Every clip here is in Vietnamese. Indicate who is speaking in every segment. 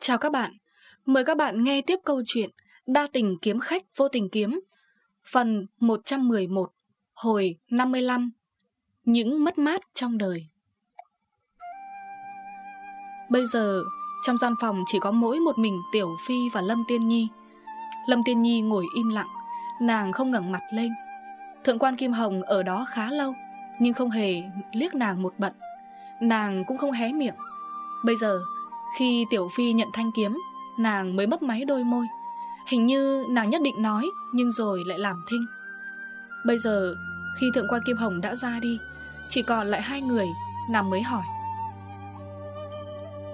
Speaker 1: Chào các bạn, mời các bạn nghe tiếp câu chuyện Đa tình kiếm khách vô tình kiếm. Phần 111, hồi 55 Những mất mát trong đời. Bây giờ, trong gian phòng chỉ có mỗi một mình Tiểu Phi và Lâm Tiên Nhi. Lâm Tiên Nhi ngồi im lặng, nàng không ngẩng mặt lên. Thượng quan Kim Hồng ở đó khá lâu Nhưng không hề liếc nàng một bận Nàng cũng không hé miệng. Bây giờ khi Tiểu Phi nhận thanh kiếm Nàng mới mấp máy đôi môi. Hình như nàng nhất định nói Nhưng rồi lại làm thinh. Bây giờ khi Thượng quan Kim Hồng đã ra đi Chỉ còn lại hai người Nàng mới hỏi.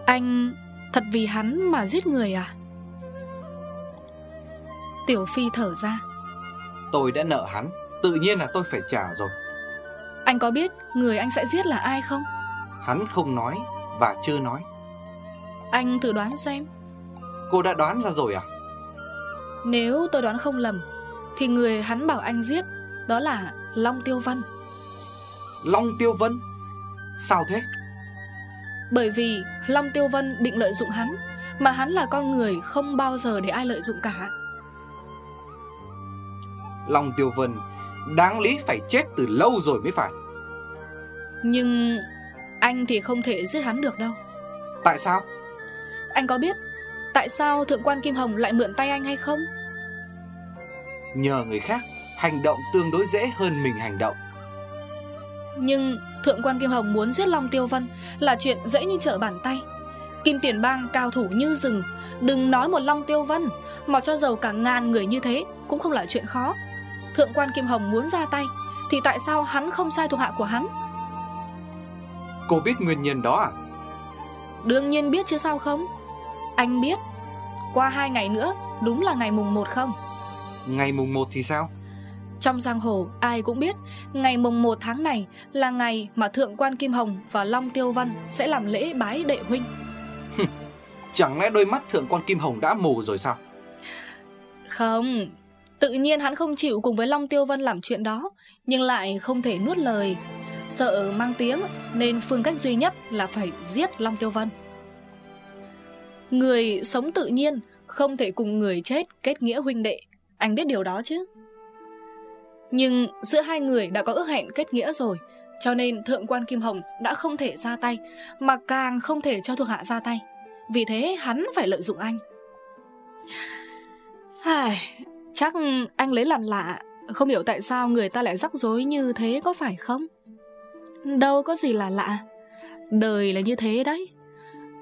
Speaker 1: Anh thật vì hắn mà giết người à? Tiểu Phi thở ra.
Speaker 2: Tôi đã nợ hắn Tự nhiên là tôi phải trả rồi.
Speaker 1: Anh có biết người anh sẽ giết là ai không?
Speaker 2: Hắn không nói Và chưa nói
Speaker 1: Anh thử đoán xem.
Speaker 2: Cô đã đoán ra rồi à?
Speaker 1: Nếu tôi đoán không lầm Thì người hắn bảo anh giết Đó là Long Tiêu Vân.
Speaker 2: Long Tiêu Vân? Sao thế?
Speaker 1: Bởi vì Long Tiêu Vân định lợi dụng hắn Mà hắn là con người không bao giờ để ai lợi dụng cả.
Speaker 2: Long Tiêu Vân Đáng lý phải chết từ lâu rồi mới phải.
Speaker 1: Nhưng anh thì không thể giết hắn được đâu.
Speaker 2: Tại sao
Speaker 1: Anh có biết Tại sao Thượng quan Kim Hồng lại mượn tay anh hay không?
Speaker 2: Nhờ người khác Hành động tương đối dễ hơn mình hành động.
Speaker 1: Nhưng Thượng quan Kim Hồng muốn giết Long Tiêu Vân Là chuyện dễ như trở bàn tay. Kim Tiền Bang cao thủ như rừng Đừng nói một Long Tiêu Vân Mà cho giàu cả ngàn người như thế Cũng không là chuyện khó. Thượng quan Kim Hồng muốn ra tay Thì tại sao hắn không sai thuộc hạ của hắn?
Speaker 2: Cô biết nguyên nhân đó à?
Speaker 1: Đương nhiên biết chứ sao không Anh biết Qua hai ngày nữa Đúng là ngày mùng 1 không?
Speaker 2: Ngày mùng 1 thì sao?
Speaker 1: Trong giang hồ ai cũng biết Ngày mùng 1 tháng này Là ngày mà Thượng quan Kim Hồng và Long Tiêu Văn Sẽ làm lễ bái đệ huynh.
Speaker 2: Chẳng lẽ đôi mắt thượng quan Kim Hồng đã mù rồi sao?
Speaker 1: Không Tự nhiên hắn không chịu cùng với Long Tiêu Vân làm chuyện đó Nhưng lại không thể nuốt lời. Sợ mang tiếng Nên phương cách duy nhất là phải giết Long Tiêu Vân Người sống tự nhiên Không thể cùng người chết kết nghĩa huynh đệ. Anh biết điều đó chứ? Nhưng giữa hai người đã có ước hẹn kết nghĩa rồi Cho nên Thượng quan Kim Hồng đã không thể ra tay Mà càng không thể cho thuộc hạ ra tay. Vì thế hắn phải lợi dụng anh. Ai, Chắc anh lấy làm lạ Không hiểu tại sao người ta lại rắc rối như thế có phải không? Đâu có gì là lạ. Đời là như thế đấy.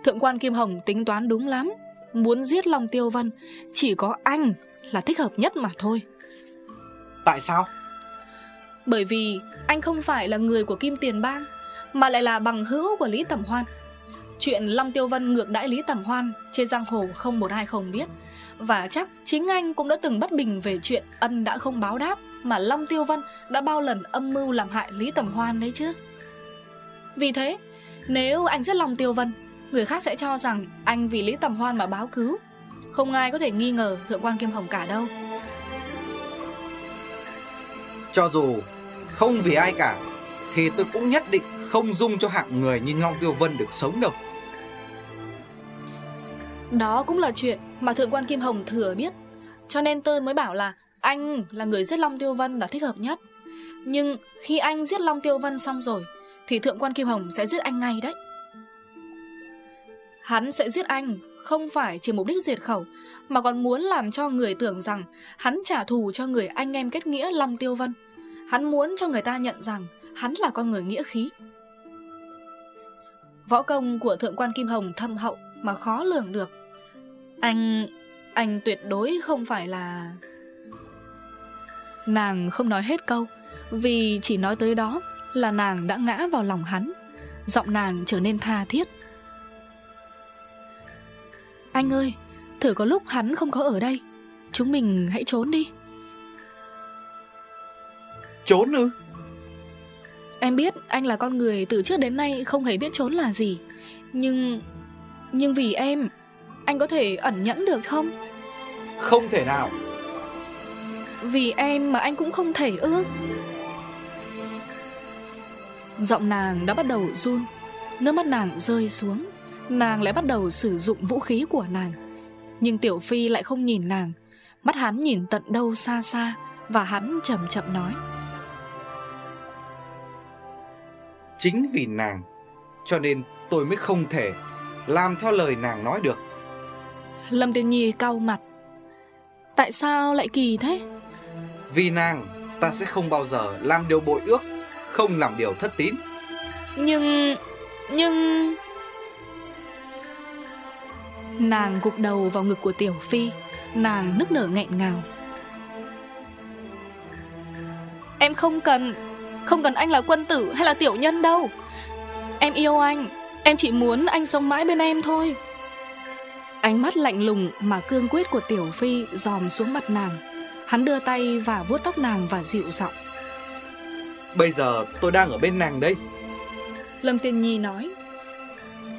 Speaker 1: Thượng quan Kim Hồng tính toán đúng lắm. Muốn giết lòng tiêu vân Chỉ có anh là thích hợp nhất mà thôi.
Speaker 2: Tại sao?
Speaker 1: Bởi vì anh không phải là người của Kim Tiền Bang Mà lại là bằng hữu của Lý Tẩm Hoan. Chuyện Long Tiêu Vân ngược đãi Lý Tẩm Hoan Trên giang hồ không một ai không biết. Và chắc chính anh cũng đã từng bất bình về chuyện ân đã không báo đáp Mà Long Tiêu Vân đã bao lần âm mưu làm hại Lý Tẩm Hoan đấy chứ. Vì thế Nếu anh giết Long Tiêu Vân Người khác sẽ cho rằng anh vì Lý Tẩm Hoan mà báo cứu. Không ai có thể nghi ngờ Thượng quan Kim Hồng cả đâu.
Speaker 2: Cho dù không vì ai cả Thì tôi cũng nhất định không dung cho hạng người như Long Tiêu Vân được sống đâu.
Speaker 1: Đó cũng là chuyện mà Thượng quan Kim Hồng thừa biết. Cho nên tôi mới bảo là Anh là người giết Long Tiêu Vân là thích hợp nhất. Nhưng khi anh giết Long Tiêu Vân xong rồi Thì Thượng quan Kim Hồng sẽ giết anh ngay đấy Hắn sẽ giết anh, Không phải chỉ mục đích diệt khẩu, Mà còn muốn làm cho người tưởng rằng Hắn trả thù cho người anh em kết nghĩa Long Tiêu Vân. Hắn muốn cho người ta nhận rằng Hắn là con người nghĩa khí. Võ công của Thượng quan Kim Hồng thâm hậu Mà khó lường được. Anh... anh tuyệt đối không phải là... Nàng không nói hết câu, Vì chỉ nói tới đó Là nàng đã ngã vào lòng hắn. Giọng nàng trở nên tha thiết anh ơi Thử có lúc hắn không có ở đây. Chúng mình hãy trốn đi.
Speaker 2: Trốn ư?
Speaker 1: Em biết anh là con người từ trước đến nay không hề biết trốn là gì. Nhưng... Nhưng vì em Anh có thể ẩn nhẫn được không?
Speaker 2: Không thể nào.
Speaker 1: Vì em mà anh cũng không thể ư? Giọng nàng đã bắt đầu run Nước mắt nàng rơi xuống Nàng lại bắt đầu sử dụng vũ khí của nàng. Nhưng Tiểu Phi lại không nhìn nàng. Mắt hắn nhìn tận đâu xa xa Và hắn chậm chậm nói.
Speaker 2: Chính vì nàng Cho nên tôi mới không thể Làm theo lời nàng nói được.
Speaker 1: Lâm Tiên Nhi cau mặt. Tại sao lại kỳ thế?
Speaker 2: Vì nàng ta sẽ không bao giờ làm điều bội ước Không làm điều thất tín.
Speaker 1: Nhưng... Nhưng... Nàng gục đầu vào ngực của Tiểu Phi. Nàng nức nở nghẹn ngào. Em không cần Không cần anh là quân tử hay là tiểu nhân đâu. Em yêu anh Em chỉ muốn anh sống mãi bên em thôi. Ánh mắt lạnh lùng mà cương quyết của Tiểu Phi dòm xuống mặt nàng. Hắn đưa tay và vuốt tóc nàng và dịu giọng.
Speaker 2: Bây giờ tôi đang ở bên nàng đây.
Speaker 1: Lâm Tiên Nhi nói.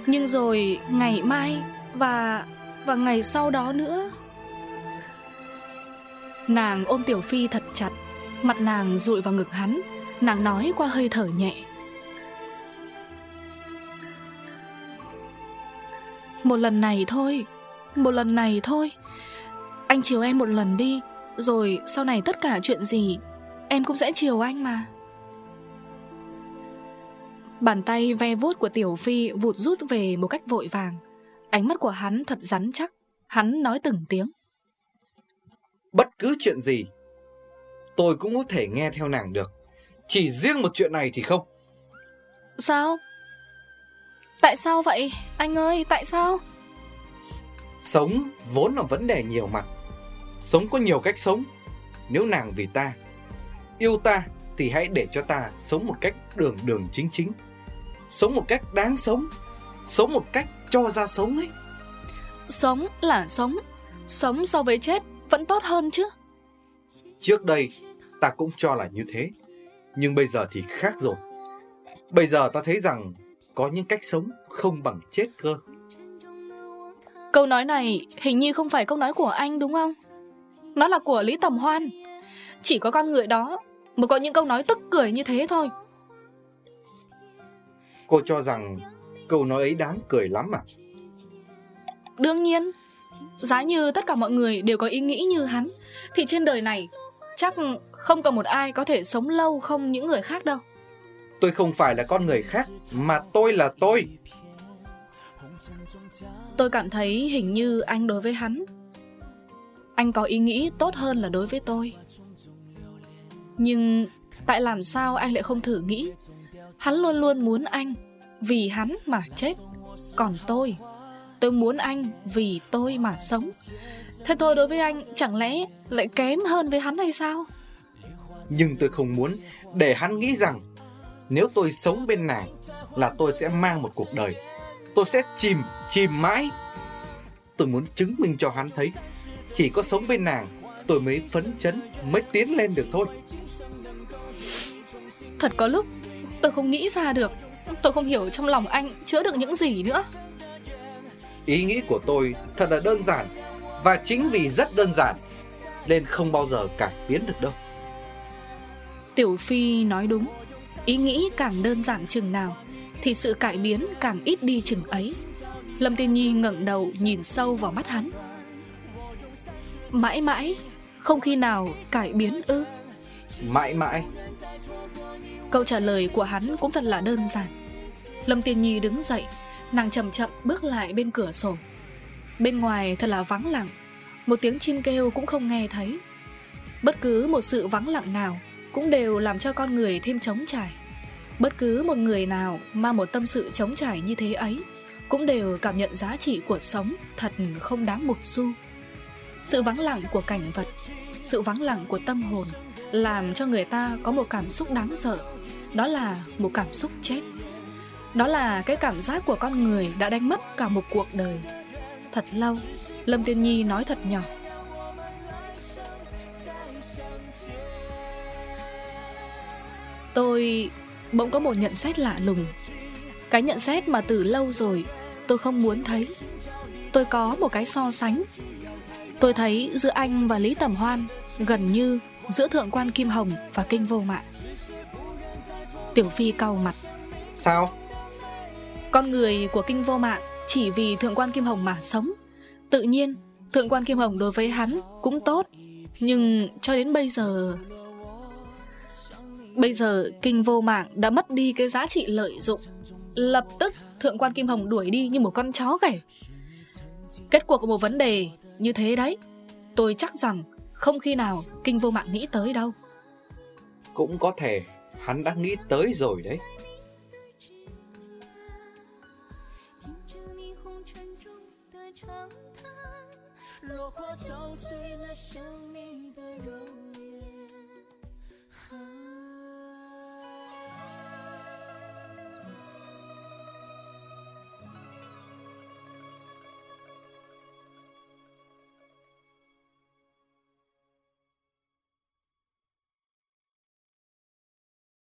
Speaker 1: Nhưng rồi ngày mai và... và ngày sau đó nữa. Nàng ôm Tiểu Phi thật chặt, Mặt nàng rụi vào ngực hắn. Nàng nói qua hơi thở nhẹ. Một lần này thôi, Một lần này thôi. Anh chiều em một lần đi, Rồi sau này tất cả chuyện gì, Em cũng sẽ chiều anh mà. Bàn tay ve vuốt của Tiểu Phi vụt rút về một cách vội vàng. Ánh mắt của hắn thật rắn chắc. Hắn nói từng tiếng.
Speaker 2: Bất cứ chuyện gì Tôi cũng có thể nghe theo nàng được. Chỉ riêng một chuyện này thì không.
Speaker 1: Sao? Tại sao vậy? Anh ơi, tại sao?
Speaker 2: Sống vốn là vấn đề nhiều mặt. Sống có nhiều cách sống. Nếu nàng vì ta Yêu ta thì hãy để cho ta sống một cách đường đường chính chính. Sống một cách đáng sống. Sống một cách cho ra sống ấy.
Speaker 1: Sống là sống Sống so với chết vẫn tốt hơn chứ.
Speaker 2: Trước đây ta cũng cho là như thế Nhưng bây giờ thì khác rồi. Bây giờ ta thấy rằng Có những cách sống không bằng chết cơ.
Speaker 1: Câu nói này hình như không phải câu nói của anh đúng không? Nó là của Lý Tầm Hoan. Chỉ có con người đó Mới có những câu nói tức cười như thế thôi.
Speaker 2: Cô cho rằng câu nói ấy đáng cười lắm à?
Speaker 1: Đương nhiên. Giá như tất cả mọi người đều có ý nghĩ như hắn Thì trên đời này Chắc không còn một ai có thể sống lâu không những người khác đâu.
Speaker 2: Tôi không phải là con người khác Mà tôi là tôi.
Speaker 1: Tôi cảm thấy hình như anh đối với hắn Anh có ý nghĩ tốt hơn là đối với tôi. Nhưng Tại làm sao anh lại không thử nghĩ? Hắn luôn luôn muốn anh Vì hắn mà chết. Còn tôi Tôi muốn anh vì tôi mà sống. Thế tôi đối với anh chẳng lẽ lại kém hơn với hắn hay sao?
Speaker 2: Nhưng tôi không muốn để hắn nghĩ rằng Nếu tôi sống bên nàng Là tôi sẽ mang một cuộc đời. Tôi sẽ chìm, chìm mãi. Tôi muốn chứng minh cho hắn thấy Chỉ có sống bên nàng Tôi mới phấn chấn Mới tiến lên được thôi.
Speaker 1: Thật có lúc Tôi không nghĩ ra được Tôi không hiểu trong lòng anh chứa được những gì nữa.
Speaker 2: Ý nghĩ của tôi thật là đơn giản Và chính vì rất đơn giản Nên không bao giờ cải biến được đâu.
Speaker 1: Tiểu Phi nói đúng Ý nghĩ càng đơn giản chừng nào Thì sự cải biến càng ít đi chừng ấy. Lâm Tiên Nhi ngẩng đầu nhìn sâu vào mắt hắn. Mãi mãi Không khi nào cải biến ư
Speaker 2: Mãi mãi.
Speaker 1: Câu trả lời của hắn cũng thật là đơn giản. Lâm Tiên Nhi đứng dậy, Nàng chậm chậm bước lại bên cửa sổ. Bên ngoài thật là vắng lặng, Một tiếng chim kêu cũng không nghe thấy. Bất cứ một sự vắng lặng nào Cũng đều làm cho con người thêm trống trải. Bất cứ một người nào mà một tâm sự trống trải như thế ấy Cũng đều cảm nhận giá trị của sống Thật không đáng một xu. Sự vắng lặng của cảnh vật, Sự vắng lặng của tâm hồn làm cho người ta có một cảm xúc đáng sợ. Đó là một cảm xúc chết. Đó là cái cảm giác của con người đã đánh mất cả một cuộc đời. Thật lâu, Lâm Tiên Nhi nói thật nhỏ. Tôi bỗng có một nhận xét lạ lùng. Cái nhận xét mà từ lâu rồi Tôi không muốn thấy. Tôi có một cái so sánh. Tôi thấy giữa anh và Lý Tầm Hoan Gần như giữa Thượng quan Kim Hồng và Kinh Vô Mạng Tiểu Phi cau mặt
Speaker 2: Sao?
Speaker 1: Con người của kinh vô mạng chỉ vì Thượng quan Kim Hồng mà sống. Tự nhiên, Thượng quan Kim Hồng đối với hắn cũng tốt. Nhưng cho đến bây giờ... Bây giờ kinh vô mạng đã mất đi cái giá trị lợi dụng Lập tức Thượng quan Kim Hồng đuổi đi như một con chó gầy Kết cuộc của một vấn đề như thế đấy Tôi chắc rằng không khi nào kinh vô mạng nghĩ tới đâu.
Speaker 2: Cũng có thể hắn đã nghĩ tới rồi đấy.